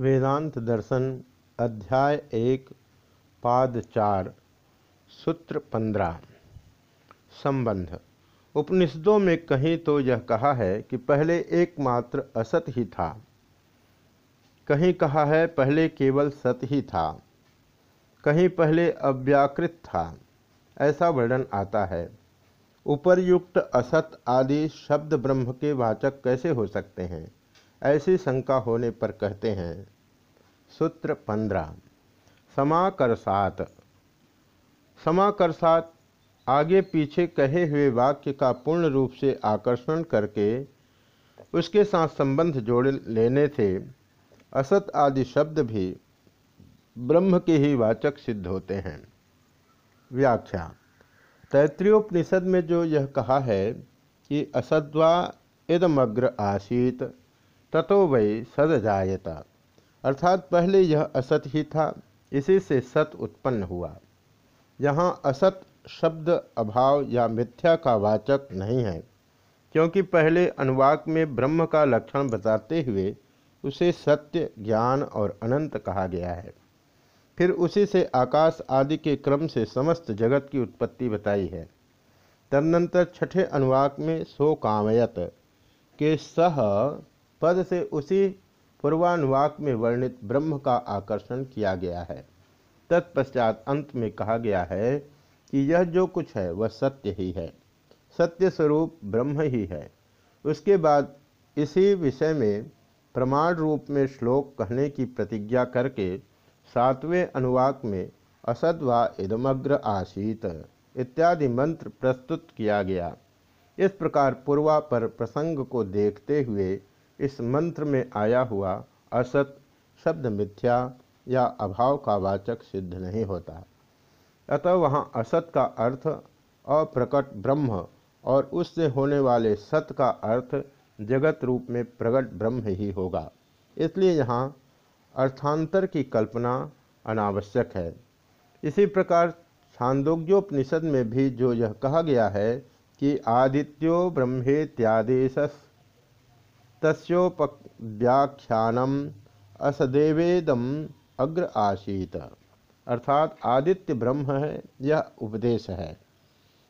वेदांत दर्शन, अध्याय एक, पाद चार, सूत्र पंद्रह। संबंध। उपनिषदों में कहीं तो यह कहा है कि पहले एकमात्र असत ही था। कहीं कहा है, पहले केवल सत ही था। कहीं पहले अव्याकृत था। ऐसा वर्णन आता है। उपरयुक्त असत आदि शब्द ब्रह्म के वाचक कैसे हो सकते हैं? ऐसी शंका होने पर कहते हैं, सूत्र पंद्रह समाकरसात समाकरसात आगे पीछे कहे हुए वाक्य का पूर्ण रूप से आकर्षण करके उसके साथ संबंध जोड़ लेने से असत आदि शब्द भी ब्रह्म के ही वाचक सिद्ध होते हैं। व्याख्या, तैत्रीयोपनिषद में जो यह कहा है कि असद्वा इदमग्र आसीत ततो वै सद जायता अर्थात पहले यह असत ही था, इसी से सत उत्पन्न हुआ। यहाँ असत शब्द अभाव या मिथ्या का वाचक नहीं है, क्योंकि पहले अनुवाक में ब्रह्म का लक्षण बताते हुए उसे सत्य, ज्ञान और अनंत कहा गया है। फिर उसी से आकाश आदि के क्रम से समस्त जगत की उत्पत्ति बताई है। तदनंतर छठे अनुवाक में सो कामयत, के सह पद से उसी पूर्वानुवाक में वर्णित ब्रह्म का आकर्षण किया गया है। तत्पश्चात अंत में कहा गया है कि यह जो कुछ है, वह सत्य ही है। सत्य स्वरूप ब्रह्म ही है। उसके बाद इसी विषय में प्रमाण रूप में श्लोक कहने की प्रतिज्ञा करके सातवें अनुवाक में असद व इदमग्र आशीत इत्यादि मंत्र प्रस्तुत किया गया। इस प्रकार पूर्वा पर प्रसंग को देखते हुए इस मंत्र में आया हुआ असत, शब्द मिथ्या या अभाव का वाचक सिद्ध नहीं होता। अतः वहाँ असत का अर्थ अप्रकट ब्रह्म और उससे होने वाले सत का अर्थ जगत रूप में प्रकट ब्रह्म ही होगा। इसलिए यहाँ अर्थांतर की कल्पना अनावश्यक है। इसी प्रकार छांदोग्योपनिषद में भी जो यह कहा गया है कि आदित्यो ब्रह्मेत्यादेश तस्ोपव्याख्यानम असदेवेदम अग्र आशीत अर्थात आदित्य ब्रह्म है, यह उपदेश है।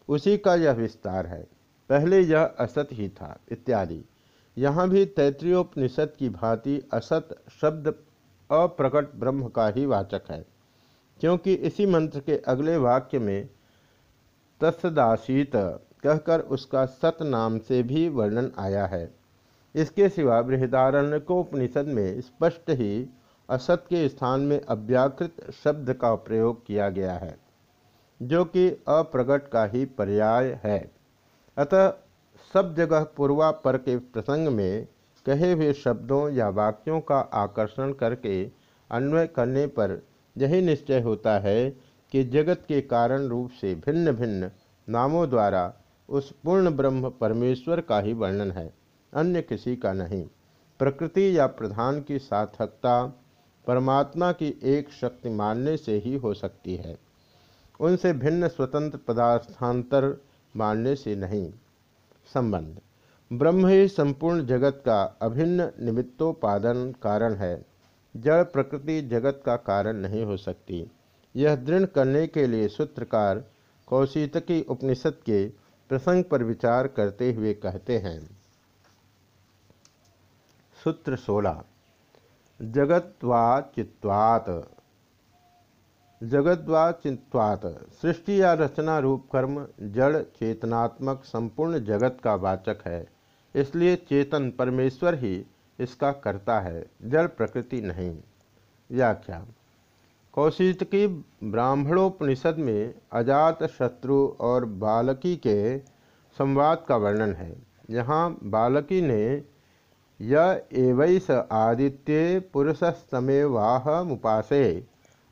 उसी का यह विस्तार है। पहले यह असत ही था, इत्यादि। यहाँ भी तैतृयोपनिषद की भांति असत शब्द अप्रकट ब्रह्म का ही वाचक है, क्योंकि इसी मंत्र के अगले वाक्य में तत्सदाशीत कहकर उसका सत नाम से भी वर्णन आया है। इसके सिवा बृहदारण्यकोपनिषद में स्पष्ट ही असत के स्थान में अव्याकृत शब्द का प्रयोग किया गया है, जो कि अप्रगट का ही पर्याय है। अतः सब जगह पूर्वा पर के प्रसंग में कहे हुए शब्दों या वाक्यों का आकर्षण करके अन्वय करने पर यही निश्चय होता है कि जगत के कारण रूप से भिन्न भिन्न नामों द्वारा उस पूर्ण ब्रह्म परमेश्वर का ही वर्णन है। अन्य किसी का नहीं। प्रकृति या प्रधान की सार्थकता परमात्मा की एक शक्ति मानने से ही हो सकती है। उनसे भिन्न स्वतंत्र पदार्थांतर मानने से नहीं। संबंध। ब्रह्म ही संपूर्ण जगत का अभिन्न निमित्तोपादन कारण है। जड़ प्रकृति जगत का कारण नहीं हो सकती। यह दृढ़ करने के लिए सूत्रकार कौशितकी उपनिषद के प्रसंग पर विचार करते हुए कहते हैं। सूत्र सोलह। जगत्वा चित्वात चित्वात सृष्टि या रचना रूप कर्म, जड़ चेतनात्मक संपूर्ण जगत का वाचक है। इसलिए चेतन परमेश्वर ही इसका करता है, जड़ प्रकृति नहीं। व्याख्या। कौशिक ब्राह्मणोपनिषद में अजात शत्रु और बालकी के संवाद का वर्णन है। यहाँ बालकी ने य एवैस आदित्य पुरुषस्तमेवाह मुपासे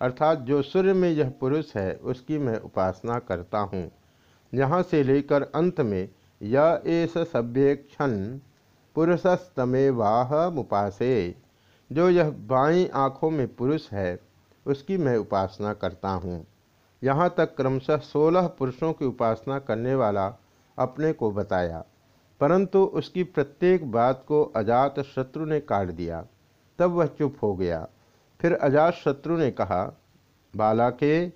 अर्थात जो सूर्य में यह पुरुष है, उसकी मैं उपासना करता हूँ। यहाँ से लेकर अंत में य एस सभ्यक्षण पुरुषस्तमेवाह मुपासे जो यह बाई आँखों में पुरुष है, उसकी मैं उपासना करता हूँ। यहाँ तक क्रमशः सोलह पुरुषों की उपासना करने वाला अपने को बताया। परंतु उसकी प्रत्येक बात को अजात शत्रु ने काट दिया। तब वह चुप हो गया। फिर अजात शत्रु ने कहा बाला के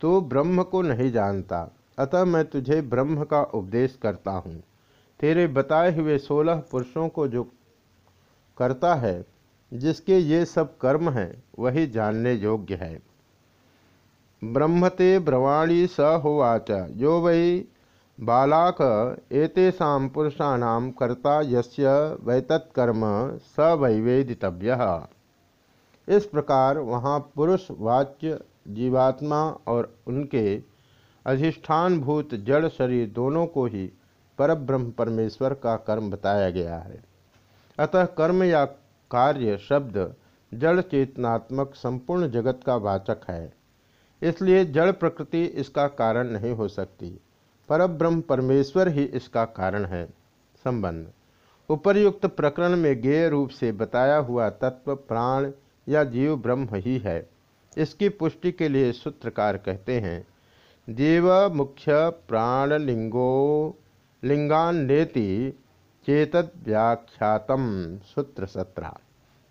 तो ब्रह्म को नहीं जानता, अतः मैं तुझे ब्रह्म का उपदेश करता हूँ। तेरे बताए हुए सोलह पुरुषों को जो करता है, जिसके ये सब कर्म हैं, वही जानने योग्य है। ब्रह्मते ब्रवाणी स होवाच जो वै बालाक एतेषा पुरुषाणाम कर्ता यस्य वैतत्कर्म स वैवेदितव्य। इस प्रकार वहाँ पुरुष, वाच्य, जीवात्मा और उनके अधिष्ठान भूत जड़ शरीर दोनों को ही परब्रह्म परमेश्वर का कर्म बताया गया है। अतः कर्म या कार्य शब्द जड़ चेतनात्मक संपूर्ण जगत का वाचक है। इसलिए जड़ प्रकृति इसका कारण नहीं हो सकती। परब्रह्म परमेश्वर ही इसका कारण है। संबंध। उपर्युक्त प्रकरण में गेय रूप से बताया हुआ तत्व प्राण या जीव ब्रह्म ही है। इसकी पुष्टि के लिए सूत्रकार कहते हैं, जीव मुख्य प्राण प्राणलिंगो लिंगान्नेति चेतद व्याख्यातम सूत्र सत्रह।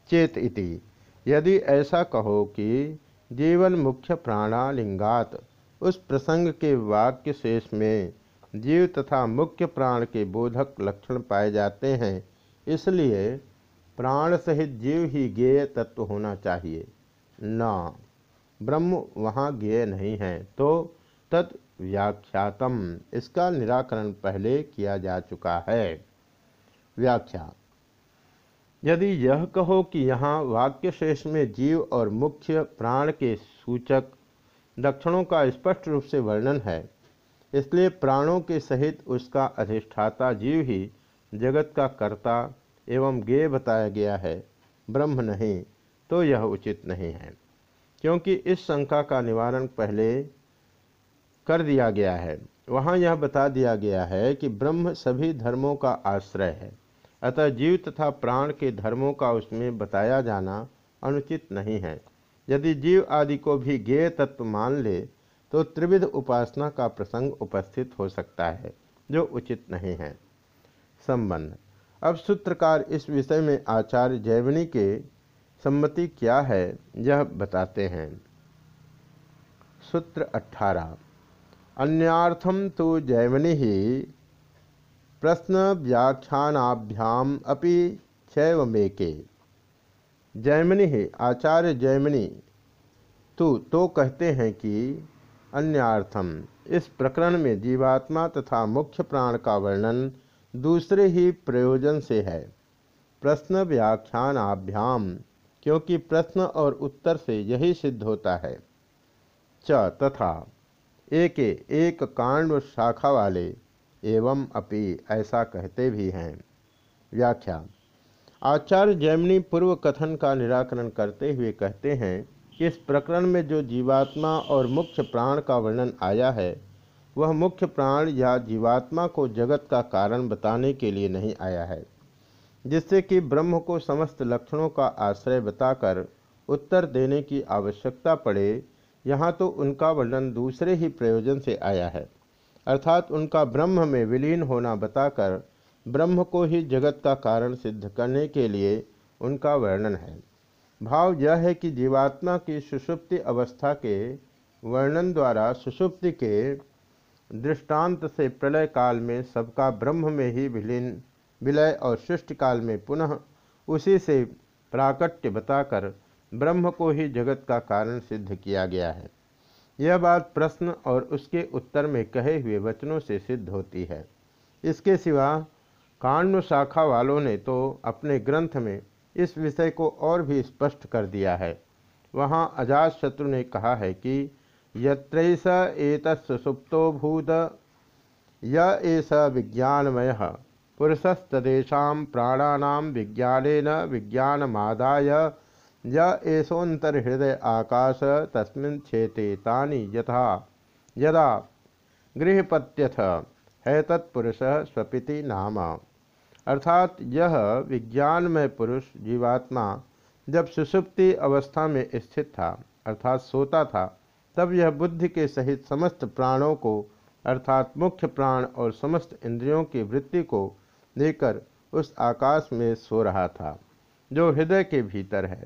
चेत इति। यदि ऐसा कहो कि जीवन मुख्य प्राणालिंगात उस प्रसंग के वाक्य शेष में जीव तथा मुख्य प्राण के बोधक लक्षण पाए जाते हैं। इसलिए प्राण सहित जीव ही ज्ञेय तत्व होना चाहिए। न, ब्रह्म वहाँ ज्ञेय नहीं है तो तत् व्याख्यातम। इसका निराकरण पहले किया जा चुका है। व्याख्या, यदि यह कहो कि यहाँ वाक्य शेष में जीव और मुख्य प्राण के सूचक लक्षणों का स्पष्ट रूप से वर्णन है। इसलिए प्राणों के सहित उसका अधिष्ठाता जीव ही जगत का कर्ता एवं गेय बताया गया है। ब्रह्म नहीं तो यह उचित नहीं है, क्योंकि इस शंका का निवारण पहले कर दिया गया है। वहाँ यह बता दिया गया है कि ब्रह्म सभी धर्मों का आश्रय है, अतः जीव तथा प्राण के धर्मों का उसमें बताया जाना अनुचित नहीं है। यदि जीव आदि को भी ज्ञेय तत्व मान ले तो त्रिविध उपासना का प्रसंग उपस्थित हो सकता है, जो उचित नहीं है। संबंध। अब सूत्रकार इस विषय में आचार्य जैवनी के सम्मति क्या है, यह बताते हैं। सूत्र अठारह अन्यार्थम तो जैवनी ही प्रश्न व्याख्यानाभ्याम अपि छैवमेके जैमिनी ही, आचार्य जैमिनी। तो तो कहते हैं कि अन्यार्थम। इस प्रकरण में जीवात्मा तथा मुख्य प्राण का वर्णन दूसरे ही प्रयोजन से है। प्रश्न व्याख्यानाभ्याम, क्योंकि प्रश्न और उत्तर से यही सिद्ध होता है। च तथा, एक एक कांड शाखा वाले एवं अपि ऐसा कहते भी हैं। व्याख्या आचार्य जैमिनी पूर्व कथन का निराकरण करते हुए कहते हैं कि इस प्रकरण में जो जीवात्मा और मुख्य प्राण का वर्णन आया है, वह मुख्य प्राण या जीवात्मा को जगत का कारण बताने के लिए नहीं आया है, जिससे कि ब्रह्म को समस्त लक्षणों का आश्रय बताकर उत्तर देने की आवश्यकता पड़े, यहाँ तो उनका वर्णन दूसरे ही प्रयोजन से आया है, अर्थात उनका ब्रह्म में विलीन होना बताकर ब्रह्म को ही जगत का कारण सिद्ध करने के लिए उनका वर्णन है। भाव यह है कि जीवात्मा की सुषुप्ति अवस्था के वर्णन द्वारा सुषुप्ति के दृष्टांत से प्रलय काल में सबका ब्रह्म में ही विलीन, विलय और सृष्टि काल में पुनः उसी से प्राकट्य बताकर ब्रह्म को ही जगत का कारण सिद्ध किया गया है। यह बात प्रश्न और उसके उत्तर में कहे हुए वचनों से सिद्ध होती है। इसके सिवा कांड शाखा वालों ने तो अपने ग्रंथ में इस विषय को और भी स्पष्ट कर दिया है। वहाँ अजात शत्रु ने कहा है कि यत्रैस एक सुसुप्तो भूत यश विज्ञानमय पुरुषस्तदेशा प्राणानाम विज्ञान विज्ञानमादाय, य आकाश तस्मिन् यथा, यदा गृहपत्यथ, है तत्पुरुष स्वपिति नाम। अर्थात यह विज्ञानमय पुरुष जीवात्मा जब सुसुप्ति अवस्था में स्थित था, अर्थात सोता था, तब यह बुद्धि के सहित समस्त प्राणों को, अर्थात मुख्य प्राण और समस्त इंद्रियों की वृत्ति को लेकर उस आकाश में सो रहा था, जो हृदय के भीतर है।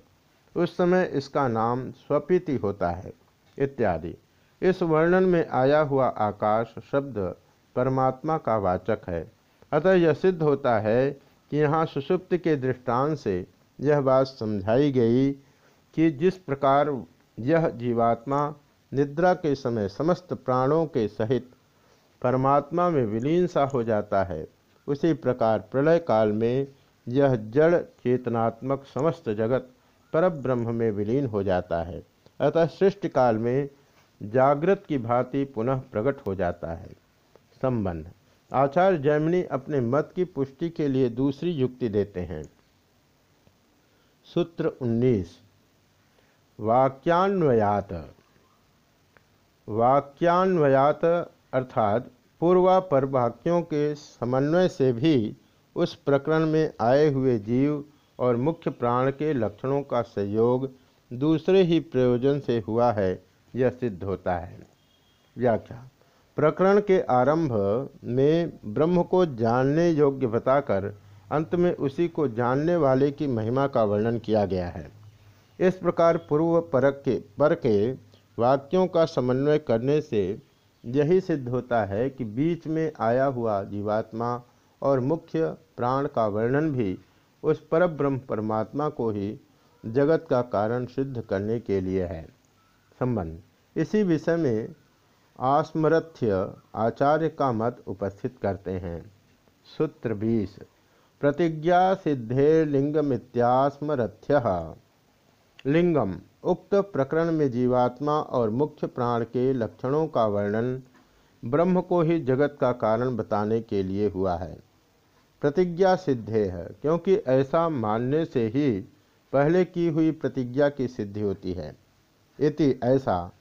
उस समय इसका नाम स्वपीति होता है, इत्यादि। इस वर्णन में आया हुआ आकाश शब्द परमात्मा का वाचक है। अतः यह सिद्ध होता है कि यहाँ सुषुप्त के दृष्टांत से यह बात समझाई गई कि जिस प्रकार यह जीवात्मा निद्रा के समय समस्त प्राणों के सहित परमात्मा में विलीन सा हो जाता है, उसी प्रकार प्रलय काल में यह जड़ चेतनात्मक समस्त जगत परब्रह्म में विलीन हो जाता है। अतः सृष्टि काल में जागृत की भांति पुनः प्रकट हो जाता है। संबंध। आचार्य जैमिनी अपने मत की पुष्टि के लिए दूसरी युक्ति देते हैं। सूत्र 19 वाक्यान्वयात। वाक्यान्वयात अर्थात पूर्वापर वाक्यों के समन्वय से भी उस प्रकरण में आए हुए जीव और मुख्य प्राण के लक्षणों का संयोग दूसरे ही प्रयोजन से हुआ है, यह सिद्ध होता है। व्याख्या। प्रकरण के आरंभ में ब्रह्म को जानने योग्य बताकर अंत में उसी को जानने वाले की महिमा का वर्णन किया गया है। इस प्रकार पूर्व परक के, पर के वाक्यों का समन्वय करने से यही सिद्ध होता है कि बीच में आया हुआ जीवात्मा और मुख्य प्राण का वर्णन भी उस पर ब्रह्म परमात्मा को ही जगत का कारण सिद्ध करने के लिए है। संबंध। इसी विषय में आस्मरथ्य आचार्य का मत उपस्थित करते हैं। सूत्र बीस। प्रतिज्ञा सिद्धे लिंगमित्यास्मरथ्य लिंगम, उक्त प्रकरण में जीवात्मा और मुख्य प्राण के लक्षणों का वर्णन ब्रह्म को ही जगत का कारण बताने के लिए हुआ है। प्रतिज्ञा सिद्धे है, क्योंकि ऐसा मानने से ही पहले की हुई प्रतिज्ञा की सिद्धि होती है। इति ऐसा,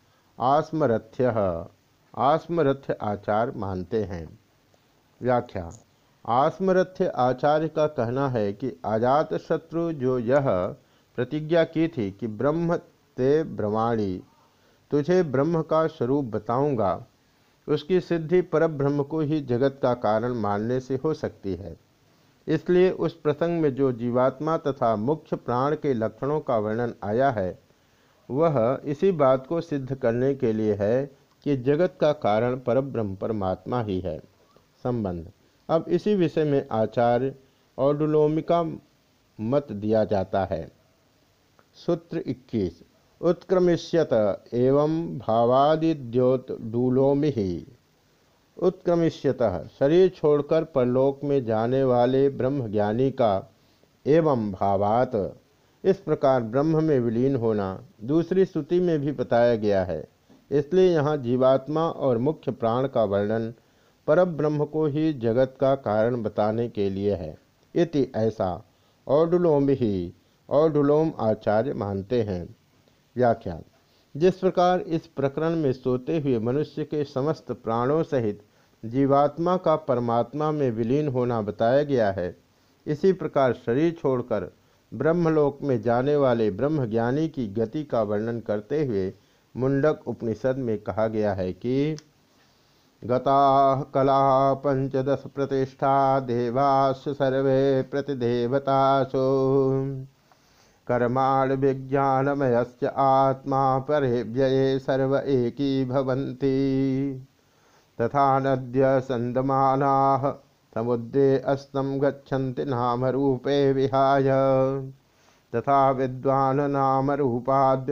आस्मरथ्य। आस्मरथ्य आचार मानते हैं। व्याख्या आस्मरथ्य आचार्य का कहना है कि आजात शत्रु जो यह प्रतिज्ञा की थी कि ब्रह्म ते ब्रह्माणी, तुझे ब्रह्म का स्वरूप बताऊँगा, उसकी सिद्धि पर ब्रह्म को ही जगत का कारण मानने से हो सकती है। इसलिए उस प्रसंग में जो जीवात्मा तथा मुख्य प्राण के लक्षणों का वर्णन आया है, वह इसी बात को सिद्ध करने के लिए है कि जगत का कारण परब्रह्म परमात्मा ही है। संबंध। अब इसी विषय में आचार्य और डुलोमिका मत दिया जाता है। सूत्र 21 उत्क्रमिष्यत एवं भावादिद्योत डूलोमि ही। उत्क्रमिष्यत। शरीर छोड़कर परलोक में जाने वाले ब्रह्मज्ञानी का एवं भावात। इस प्रकार ब्रह्म में विलीन होना, दूसरी श्रुति में भी बताया गया है। इसलिए यहाँ जीवात्मा और मुख्य प्राण का वर्णन परब्रह्म को ही जगत का कारण बताने के लिए है। इति ऐसा। औडुलोम ही और आचार्य मानते हैं। व्याख्या जिस प्रकार इस प्रकरण में सोते हुए मनुष्य के समस्त प्राणों सहित जीवात्मा का परमात्मा में विलीन होना बताया गया है, इसी प्रकार शरीर छोड़कर ब्रह्मलोक में जाने वाले ब्रह्मज्ञानी की गति का वर्णन करते हुए मुंडक उपनिषद में कहा गया है कि गता कला पंचदश प्रतिष्ठा देवास सर्वे प्रतिदेवतासु। कर्माण विज्ञानमय आत्मा परे व्यये सर्व एकी तथा नद्य संदमाना समुद्रे अस्तं गच्छन्ति नामरूपे विहाय। तथा विद्वान नामरूपाद्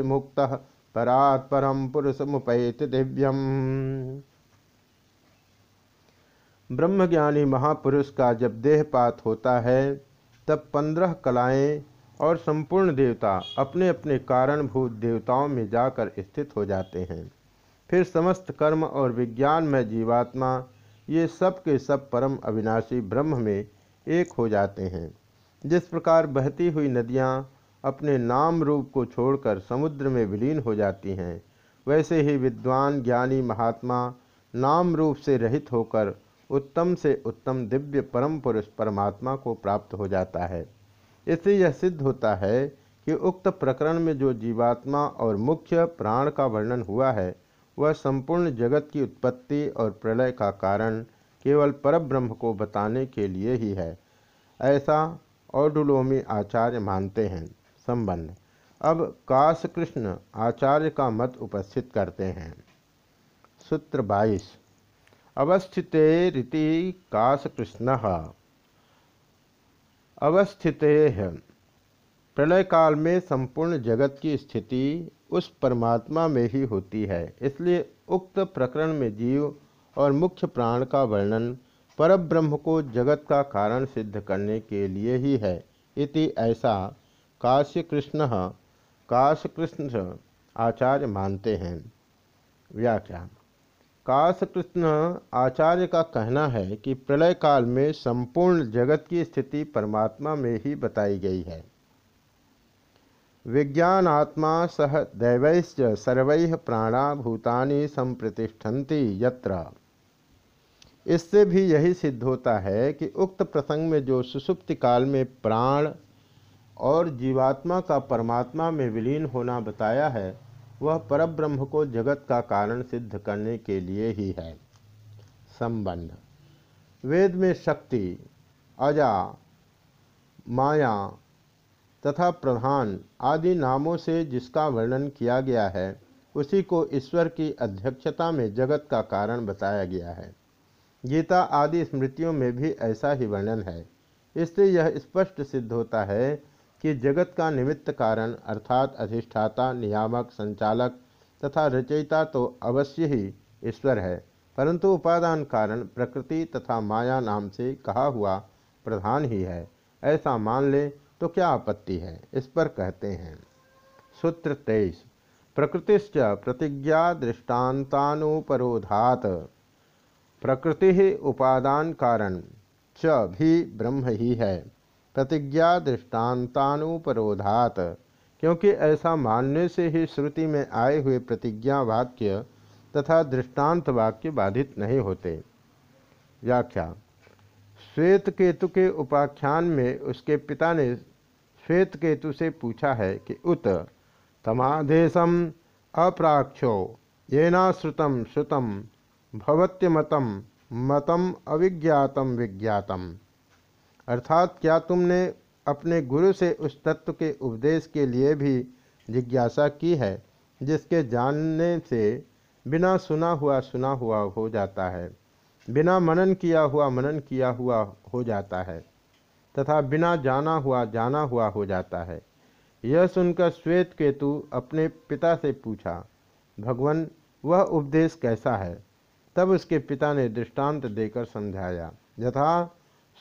विमुक्तः परात् परम पुरुषमुपैति दिव्यम। ब्रह्मज्ञानी महापुरुष का जब देहपात होता है, तब पंद्रह कलाएँ और संपूर्ण देवता अपने अपने कारणभूत देवताओं में जाकर स्थित हो जाते हैं। फिर समस्त कर्म और विज्ञान में जीवात्मा, ये सब के सब परम अविनाशी ब्रह्म में एक हो जाते हैं। जिस प्रकार बहती हुई नदियाँ अपने नाम रूप को छोड़कर समुद्र में विलीन हो जाती हैं। वैसे ही विद्वान, ज्ञानी महात्मा नाम रूप से रहित होकर उत्तम से उत्तम दिव्य परम पुरुष परमात्मा को प्राप्त हो जाता है। इससे यह सिद्ध होता है कि उक्त प्रकरण में जो जीवात्मा और मुख्य प्राण का वर्णन हुआ है, वह संपूर्ण जगत की उत्पत्ति और प्रलय का कारण केवल परब्रह्म को बताने के लिए ही है। ऐसा औडुलोमी आचार्य मानते हैं। संबंध अब काश कृष्ण आचार्य का मत उपस्थित करते हैं। सूत्र बाईस। अवस्थिते रीति काश कृष्ण अवस्थिते प्रलय काल में संपूर्ण जगत की स्थिति उस परमात्मा में ही होती है। इसलिए उक्त प्रकरण में जीव और मुख्य प्राण का वर्णन परब्रह्म को जगत का कारण सिद्ध करने के लिए ही है। इति ऐसा काश्य कृष्ण काश कृष्ण आचार्य मानते हैं। व्याख्या। काश कृष्ण आचार्य का कहना है कि प्रलय काल में संपूर्ण जगत की स्थिति परमात्मा में ही बताई गई है। विज्ञानात्मा सह दैवैश्च सर्व प्राणा भूतानि संप्रतिष्ठन्ति यत्र। इससे भी यही सिद्ध होता है कि उक्त प्रसंग में जो सुसुप्ति काल में प्राण और जीवात्मा का परमात्मा में विलीन होना बताया है, वह परब्रह्म को जगत का कारण सिद्ध करने के लिए ही है। संबंध। वेद में शक्ति, अजा, माया तथा प्रधान आदि नामों से जिसका वर्णन किया गया है, उसी को ईश्वर की अध्यक्षता में जगत का कारण बताया गया है। गीता आदि स्मृतियों में भी ऐसा ही वर्णन है। इससे यह स्पष्ट सिद्ध होता है कि जगत का निमित्त कारण अर्थात अधिष्ठाता, नियामक, संचालक तथा रचयिता तो अवश्य ही ईश्वर है। परंतु उपादान कारण प्रकृति तथा माया नाम से कहा हुआ प्रधान ही है। ऐसा मान ले तो क्या आपत्ति है? इस पर कहते हैं। सूत्र तेईस। प्रकृतिश्च प्रतिज्ञा दृष्टान्तानुपरोधात। प्रकृति उपादान कारण च भी ब्रह्म ही है। प्रतिज्ञा दृष्टान्तानुपरोधात, क्योंकि ऐसा मानने से ही श्रुति में आए हुए प्रतिज्ञा वाक्य तथा दृष्टांत वाक्य बाधित नहीं होते। व्याख्या, श्वेत केतु के उपाख्यान में उसके पिता ने श्वेत केतु से पूछा है कि, उत तमादेशम अप्राक्षो येनाश्रुतम श्रुतम भवत्यमतम मतम अविज्ञातम विज्ञातम। अर्थात क्या तुमने अपने गुरु से उस तत्व के उपदेश के लिए भी जिज्ञासा की है, जिसके जानने से बिना सुना हुआ सुना हुआ हो जाता है, बिना मनन किया हुआ मनन किया हुआ हो जाता है, तथा बिना जाना हुआ जाना हुआ हो जाता है? यह सुनकर श्वेत केतु अपने पिता से पूछा, भगवान, वह उपदेश कैसा है? तब उसके पिता ने दृष्टांत देकर समझाया, यथा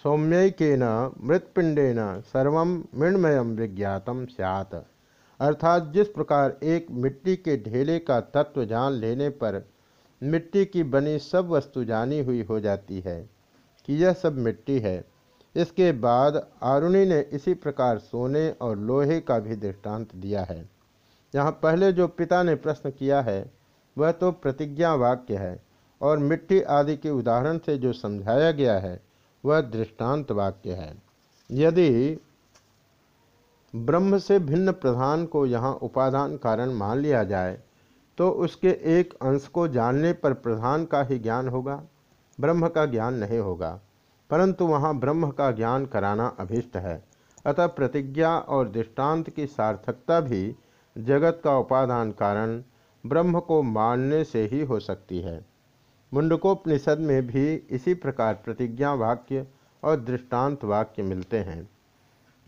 सौम्यकेन मृतपिंडेन सर्व मृणमय विज्ञातम स्यात्। अर्थात जिस प्रकार एक मिट्टी के ढेले का तत्व जान लेने पर मिट्टी की बनी सब वस्तु जानी हुई हो जाती है कि यह सब मिट्टी है। इसके बाद आरुणि ने इसी प्रकार सोने और लोहे का भी दृष्टांत दिया है। यहाँ पहले जो पिता ने प्रश्न किया है, वह तो प्रतिज्ञा वाक्य है और मिट्टी आदि के उदाहरण से जो समझाया गया है वह दृष्टांत वाक्य है। यदि ब्रह्म से भिन्न प्रधान को यहाँ उपादान कारण मान लिया जाए तो उसके एक अंश को जानने पर प्रधान का ही ज्ञान होगा, ब्रह्म का ज्ञान नहीं होगा। परंतु वहाँ ब्रह्म का ज्ञान कराना अभिष्ट है। अतः प्रतिज्ञा और दृष्टांत की सार्थकता भी जगत का उपादान कारण ब्रह्म को मानने से ही हो सकती है। मुंडकोपनिषद में भी इसी प्रकार प्रतिज्ञा वाक्य और दृष्टांत वाक्य मिलते हैं।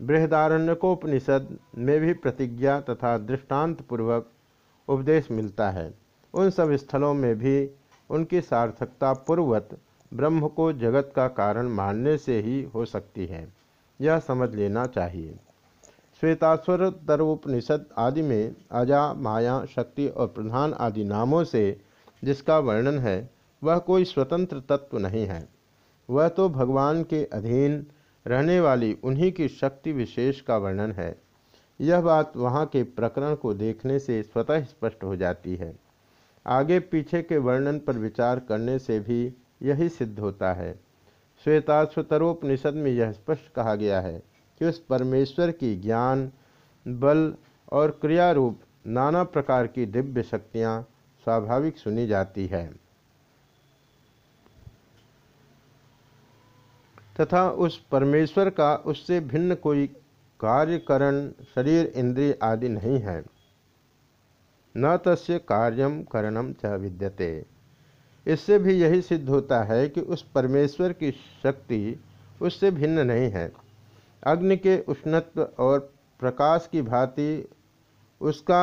बृहदारण्यकोपनिषद में भी प्रतिज्ञा तथा दृष्टांत पूर्वक उपदेश मिलता है। उन सब स्थलों में भी उनकी सार्थकता पूर्वत ब्रह्म को जगत का कारण मानने से ही हो सकती है। यह समझ लेना चाहिए। श्वेताश्वर तरोपनिषद आदि में अजा, माया, शक्ति और प्रधान आदि नामों से जिसका वर्णन है वह कोई स्वतंत्र तत्व नहीं है। वह तो भगवान के अधीन रहने वाली उन्हीं की शक्ति विशेष का वर्णन है। यह बात वहाँ के प्रकरण को देखने से स्वतः स्पष्ट हो जाती है। आगे पीछे के वर्णन पर विचार करने से भी यही सिद्ध होता है। श्वेताश्वतरोपनिषद में यह स्पष्ट कहा गया है कि उस परमेश्वर की ज्ञान, बल और क्रिया रूप नाना प्रकार की दिव्य शक्तियाँ स्वाभाविक सुनी जाती है। तथा उस परमेश्वर का उससे भिन्न कोई कार्यकरण शरीर, इंद्रिय आदि नहीं है। न तस्य कार्यम करणम च विद्यते। इससे भी यही सिद्ध होता है कि उस परमेश्वर की शक्ति उससे भिन्न नहीं है। अग्नि के उष्णत्व और प्रकाश की भांति उसका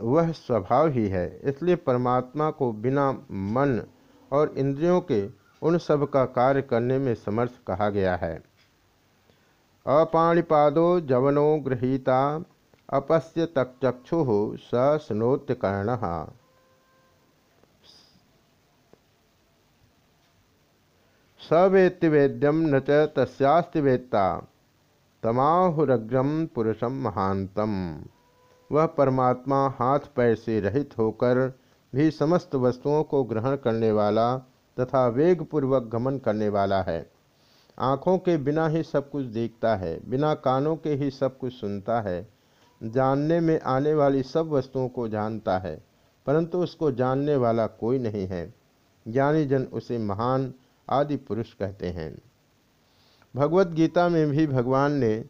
वह स्वभाव ही है, इसलिए परमात्मा को बिना मन और इंद्रियों के उन सब का कार्य करने में समर्थ कहा गया है। अपाणिपादो जवनो गृहीता, अपस्य तक्षु स स्नोत्य कर्ण सवेत्ति वेद्यम न च वेत्ता तमाहुरग्रम पुरुषम महांतम वह परमात्मा हाथ पैर से रहित होकर भी समस्त वस्तुओं को ग्रहण करने वाला तथा वेग पूर्वक गमन करने वाला है। आँखों के बिना ही सब कुछ देखता है, बिना कानों के ही सब कुछ सुनता है, जानने में आने वाली सब वस्तुओं को जानता है, परंतु उसको जानने वाला कोई नहीं है। ज्ञानी जन उसे महान आदि पुरुष कहते हैं। भगवत गीता में भी भगवान ने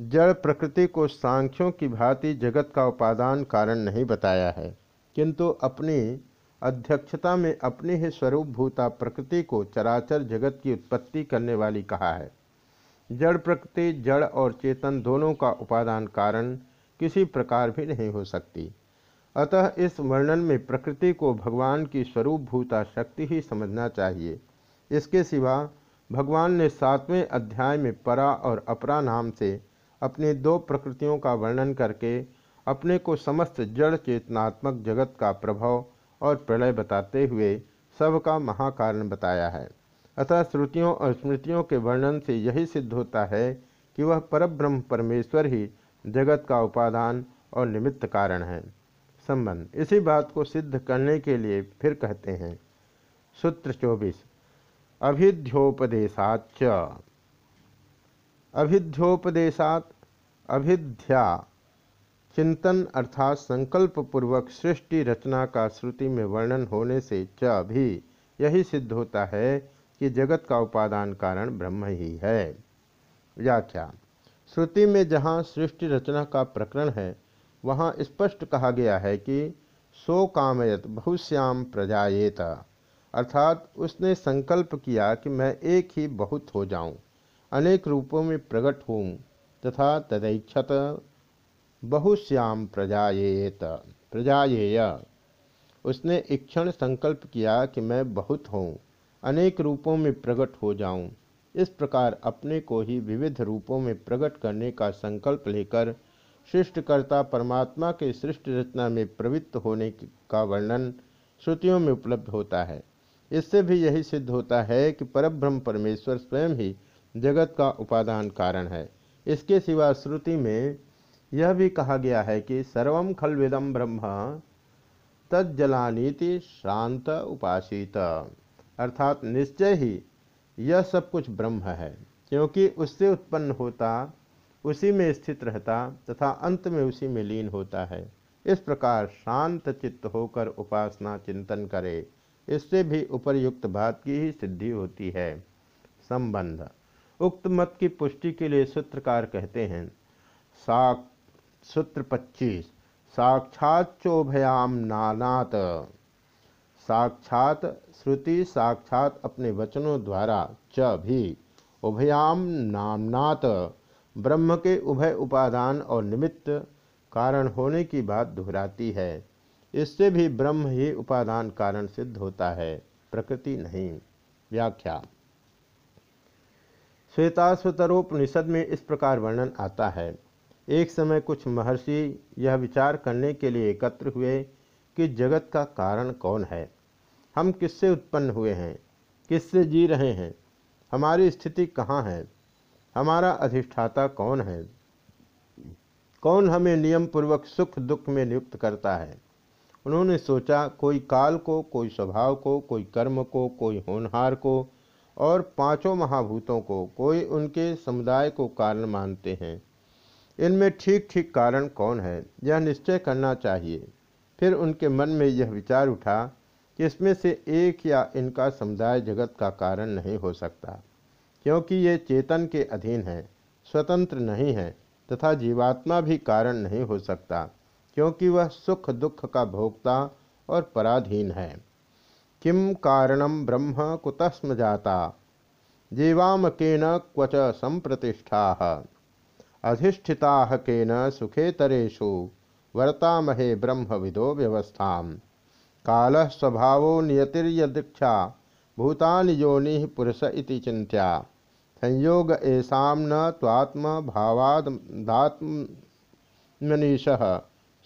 जड़ प्रकृति को सांख्यों की भांति जगत का उपादान कारण नहीं बताया है, किंतु अपनी अध्यक्षता में अपने ही स्वरूप भूता प्रकृति को चराचर जगत की उत्पत्ति करने वाली कहा है। जड़ प्रकृति, जड़ और चेतन दोनों का उपादान कारण किसी प्रकार भी नहीं हो सकती। अतः इस वर्णन में प्रकृति को भगवान की स्वरूप भूता शक्ति ही समझना चाहिए। इसके सिवा भगवान ने सातवें अध्याय में परा और अपरा नाम से अपनी दो प्रकृतियों का वर्णन करके अपने को समस्त जड़ चेतनात्मक जगत का प्रभाव और प्रलय बताते हुए सब का महाकारण बताया है। अतः श्रुतियों और स्मृतियों के वर्णन से यही सिद्ध होता है कि वह परब्रह्म परमेश्वर ही जगत का उपादान और निमित्त कारण है। संबंध, इसी बात को सिद्ध करने के लिए फिर कहते हैं। सूत्र चौबीस अभिध्योपदेशाच अभिध्योपदेशात अभिध्या। चिंतन अर्थात संकल्प पूर्वक सृष्टि रचना का श्रुति में वर्णन होने से च भी यही सिद्ध होता है कि जगत का उपादान कारण ब्रह्म ही है। व्याख्या। श्रुति में जहाँ सृष्टि रचना का प्रकरण है वहाँ स्पष्ट कहा गया है कि सो कामयत बहुश्याम प्रजाएत अर्थात उसने संकल्प किया कि मैं एक ही बहुत हो जाऊँ, अनेक रूपों में प्रकट हूँ तथा तदैक्षत बहुश्याम प्रजाएत प्रजाएय उसने इक्षण संकल्प किया कि मैं बहुत हूँ, अनेक रूपों में प्रकट हो जाऊँ। इस प्रकार अपने को ही विविध रूपों में प्रकट करने का संकल्प लेकर सृष्टिकर्ता परमात्मा के सृष्ट रचना में प्रवृत्त होने का वर्णन श्रुतियों में उपलब्ध होता है। इससे भी यही सिद्ध होता है कि परब्रह्म परमेश्वर स्वयं ही जगत का उपादान कारण है। इसके सिवा श्रुति में यह भी कहा गया है कि सर्व खलविदम ब्रह्म तज्जलानीति शांत उपासित। अर्थात निश्चय ही यह सब कुछ ब्रह्म है, क्योंकि उससे उत्पन्न होता, उसी में स्थित रहता तथा अंत में उसी में लीन होता है। इस प्रकार शांत चित्त होकर उपासना चिंतन करे, इससे भी उपरयुक्त बात की ही सिद्धि होती है। संबंध। उक्त मत की पुष्टि के लिए सूत्रकार कहते हैं, साक सूत्र 25 साक्षात चोभयाम नानात। साक्षात श्रुति, साक्षात अपने वचनों द्वारा च भी उभयाम नामनात। ब्रह्म के उभय उपादान और निमित्त कारण होने की बात दोहराती है। इससे भी ब्रह्म ही उपादान कारण सिद्ध होता है। प्रकृति नहीं। व्याख्या। श्वेताश्वतरोपनिषद में इस प्रकार वर्णन आता है। एक समय कुछ महर्षि यह विचार करने के लिए एकत्र हुए कि जगत का कारण कौन है? हम किससे उत्पन्न हुए हैं? किससे जी रहे हैं? हमारी स्थिति कहाँ है? हमारा अधिष्ठाता कौन है? कौन हमें नियम पूर्वक सुख दुख में नियुक्त करता है? उन्होंने सोचा, कोई काल को, कोई स्वभाव को, कोई कर्म को, कोई होनहार को और पाँचों महाभूतों को, कोई उनके समुदाय को कारण मानते हैं। इनमें ठीक ठीक कारण कौन है? यह निश्चय करना चाहिए। फिर उनके मन में यह विचार उठा कि इसमें से एक या इनका समुदाय जगत का कारण नहीं हो सकता, क्योंकि ये चेतन के अधीन है, स्वतंत्र नहीं है, तथा जीवात्मा भी कारण नहीं हो सकता, क्योंकि वह सुख दुख का भोक्ता और पराधीन है। किम कारणम ब्रह्म कुतस्म जाता? जीवाम केन क्वच संप्रतिष्ठा। अधिष्ठिता केन सुखेतरेशु वर्तामहे ब्रह्म विदो व्यवस्था काल स्वभाव नियतिर्यदीक्षा, भूतानि योनि पुरुष इति चिंत्या संयोग ऐसा न त्वात्म भावादात्मनीश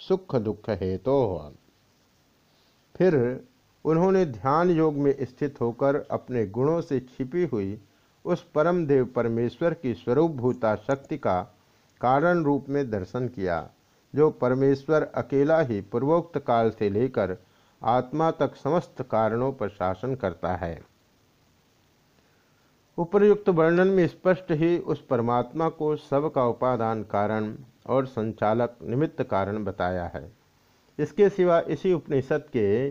सुख दुख हेतु तो फिर उन्होंने ध्यान योग में स्थित होकर अपने गुणों से छिपी हुई उस परम देव परमेश्वर की स्वरूप भूता शक्ति का कारण रूप में दर्शन किया, जो परमेश्वर अकेला ही पूर्वोक्त काल से लेकर आत्मा तक समस्त कारणों पर शासन करता है। उपर्युक्त वर्णन में स्पष्ट ही उस परमात्मा को सब का उपादान कारण और संचालक निमित्त कारण बताया है। इसके सिवा इसी उपनिषद के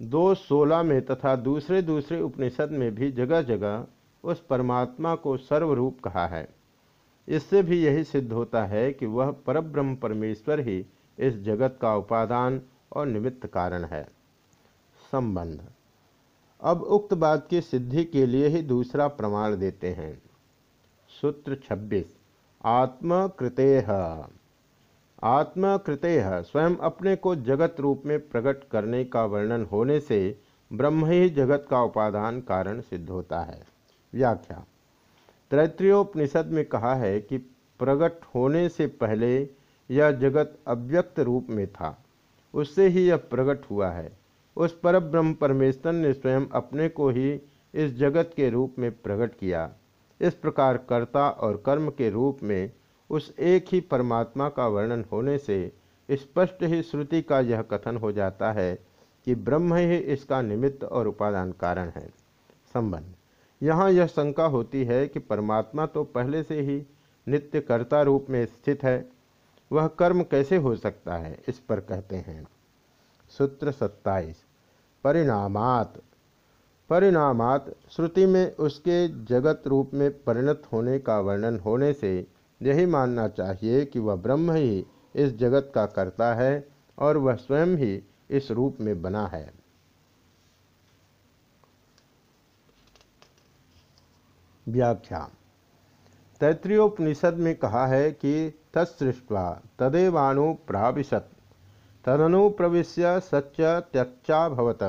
दो सोलह में तथा दूसरे दूसरे उपनिषद में भी जगह जगह उस परमात्मा को सर्वरूप कहा है। इससे भी यही सिद्ध होता है कि वह परब्रह्म परमेश्वर ही इस जगत का उपादान और निमित्त कारण है। संबंध। अब उक्त बात की सिद्धि के लिए ही दूसरा प्रमाण देते हैं। सूत्र 26 आत्मकृते आत्मकृते स्वयं अपने को जगत रूप में प्रकट करने का वर्णन होने से ब्रह्म ही जगत का उपादान कारण सिद्ध होता है। व्याख्या तैत्रीयोपनिषद में कहा है कि प्रकट होने से पहले यह जगत अव्यक्त रूप में था। उससे ही यह प्रकट हुआ है। उस पर ब्रह्म परमेश्वर ने स्वयं अपने को ही इस जगत के रूप में प्रकट किया। इस प्रकार कर्ता और कर्म के रूप में उस एक ही परमात्मा का वर्णन होने से स्पष्ट ही श्रुति का यह कथन हो जाता है कि ब्रह्म ही इसका निमित्त और उपादान कारण है। संबंध। यहाँ यह शंका होती है कि परमात्मा तो पहले से ही नित्य कर्ता रूप में स्थित है। वह कर्म कैसे हो सकता है? इस पर कहते हैं। सूत्र सत्ताईस। परिणामात। परिणामात श्रुति में उसके जगत रूप में परिणत होने का वर्णन होने से यही मानना चाहिए कि वह ब्रह्म ही इस जगत का करता है और वह स्वयं ही इस रूप में बना है। व्याख्या तैत्रीयोपनिषद में कहा है कि तत्सृष्टवा तदनु प्रवेश्य सच्च त्यक्चाभवत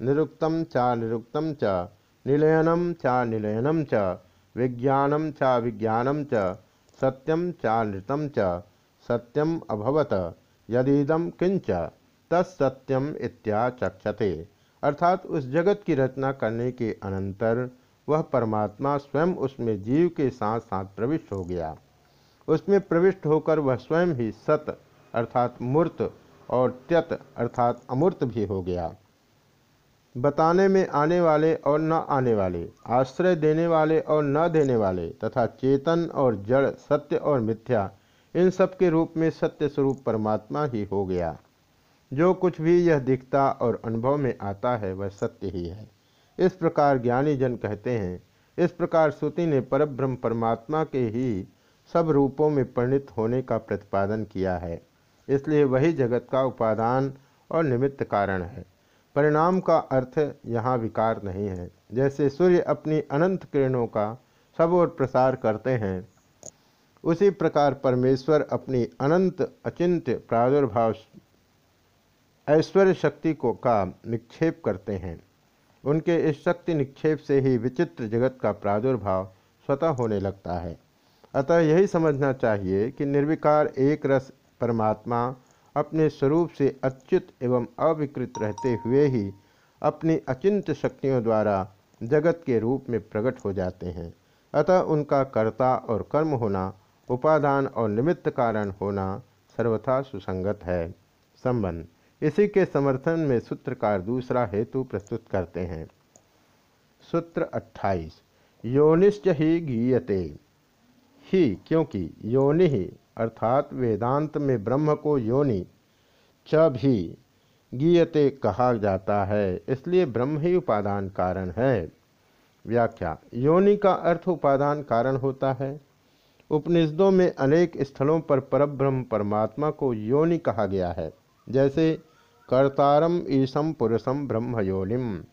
निरुक्तम चा निरुक्तम च। निलयनम च निलयनम च। विज्ञानम च विज्ञानम च। सत्यम च नृतम च। सत्यम अभवत। यदीदम किंच तत्सत्यम इत्याचक्षते। अर्थात उस जगत की रचना करने के अनंतर वह परमात्मा स्वयं उसमें जीव के साथ साथ प्रविष्ट हो गया। उसमें प्रविष्ट होकर वह स्वयं ही सत अर्थात मूर्त और त्यत अर्थात अमूर्त भी हो गया। बताने में आने वाले और न आने वाले, आश्रय देने वाले और न देने वाले तथा चेतन और जड़, सत्य और मिथ्या, इन सब के रूप में सत्य स्वरूप परमात्मा ही हो गया। जो कुछ भी यह दिखता और अनुभव में आता है, वह सत्य ही है। इस प्रकार ज्ञानी जन कहते हैं, इस प्रकार श्रुति ने परब्रह्म परमात्मा के ही सब रूपों में परिणित होने का प्रतिपादन किया है। इसलिए वही जगत का उपादान और निमित्त कारण है। परिणाम का अर्थ यहाँ विकार नहीं है। जैसे सूर्य अपनी अनंत किरणों का सब ओर प्रसार करते हैं, उसी प्रकार परमेश्वर अपनी अनंत अचिंत्य प्रादुर्भाव ऐश्वर्य शक्ति को का निक्षेप करते हैं। उनके इस शक्ति निक्षेप से ही विचित्र जगत का प्रादुर्भाव स्वतः होने लगता है। अतः यही समझना चाहिए कि निर्विकार एक रस परमात्मा अपने स्वरूप से अच्युत एवं अविकृत रहते हुए ही अपनी अचिंत शक्तियों द्वारा जगत के रूप में प्रकट हो जाते हैं। अतः उनका कर्ता और कर्म होना, उपादान और निमित्त कारण होना सर्वथा सुसंगत है। संबंध। इसी के समर्थन में सूत्रकार दूसरा हेतु प्रस्तुत करते हैं। सूत्र 28 योनिश्च ही गीयते। ही, क्योंकि योनि ही, अर्थात वेदांत में ब्रह्म को योनि, च भी गीयते कहा जाता है, इसलिए ब्रह्म ही उपादान कारण है। व्याख्या, योनि का अर्थ उपादान कारण होता है। उपनिषदों में अनेक स्थलों पर परब्रह्म परमात्मा को योनि कहा गया है। जैसे कर्तारम ईसम पुरुषम ब्रह्मयोनिम।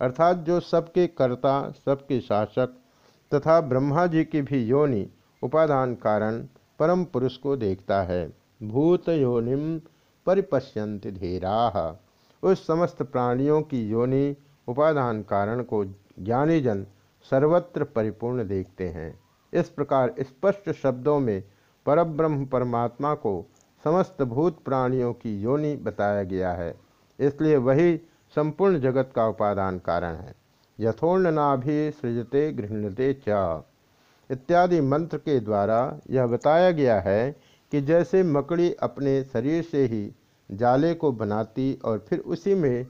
अर्थात जो सबके कर्ता, सबके शासक तथा ब्रह्मा जी की भी योनि, उपादान कारण परम पुरुष को देखता है। भूत योनिम परिपश्यंत धीरा। उस समस्त प्राणियों की योनि, उपादान कारण को ज्ञानीजन सर्वत्र परिपूर्ण देखते हैं। इस प्रकार स्पष्ट शब्दों में परब्रह्म परमात्मा को समस्त भूत प्राणियों की योनि बताया गया है। इसलिए वही संपूर्ण जगत का उपादान कारण है। यथोर्ण नाभि सृजते गृहते च। इत्यादि मंत्र के द्वारा यह बताया गया है कि जैसे मकड़ी अपने शरीर से ही जाले को बनाती और फिर उसी में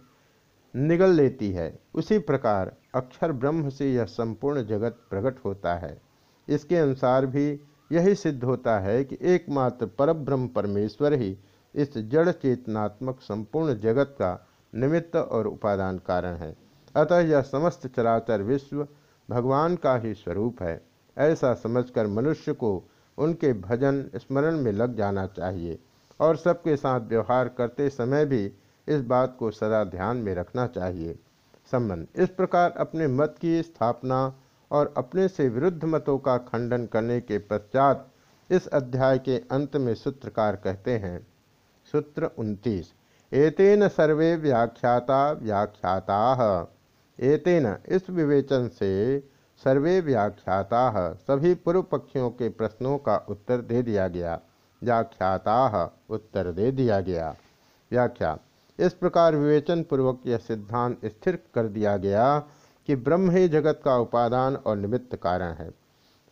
निगल लेती है, उसी प्रकार अक्षर ब्रह्म से यह संपूर्ण जगत प्रकट होता है। इसके अनुसार भी यही सिद्ध होता है कि एकमात्र परब्रह्म परमेश्वर ही इस जड़ चेतनात्मक संपूर्ण जगत का निमित्त और उपादान कारण है। अतः यह समस्त चराचर विश्व भगवान का ही स्वरूप है। ऐसा समझकर मनुष्य को उनके भजन स्मरण में लग जाना चाहिए और सबके साथ व्यवहार करते समय भी इस बात को सदा ध्यान में रखना चाहिए। संबंध इस प्रकार अपने मत की स्थापना और अपने से विरुद्ध मतों का खंडन करने के पश्चात इस अध्याय के अंत में सूत्रकार कहते हैं। सूत्र उनतीस। एतेन सर्वे व्याख्याता व्याख्याता। एतेन, इस विवेचन से सर्वे व्याख्याता, सभी पूर्व पक्षियों के प्रश्नों का उत्तर दे दिया गया। व्याख्याता, उत्तर दे दिया गया। व्याख्या। इस प्रकार विवेचन पूर्वक यह सिद्धांत स्थिर कर दिया गया कि ब्रह्म ही जगत का उपादान और निमित्त कारण है।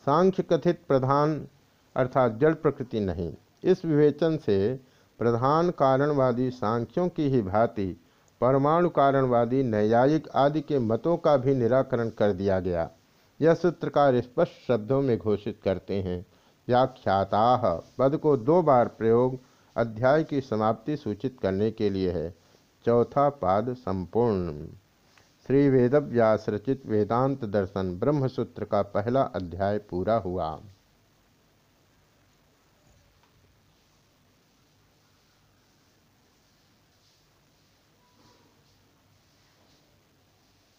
सांख्य कथित प्रधान अर्थात जड़ प्रकृति नहीं। इस विवेचन से प्रधान कारणवादी सांख्यों की ही भांति परमाणु कारणवादी, न्यायिक आदि के मतों का भी निराकरण कर दिया गया। यह सूत्रकार स्पष्ट शब्दों में घोषित करते हैं, व्याख्याता पद को दो बार प्रयोग अध्याय की समाप्ति सूचित करने के लिए है। चौथा पाद संपूर्ण। श्री वेदव्यास रचित वेदांत दर्शन ब्रह्मसूत्र का पहला अध्याय पूरा हुआ।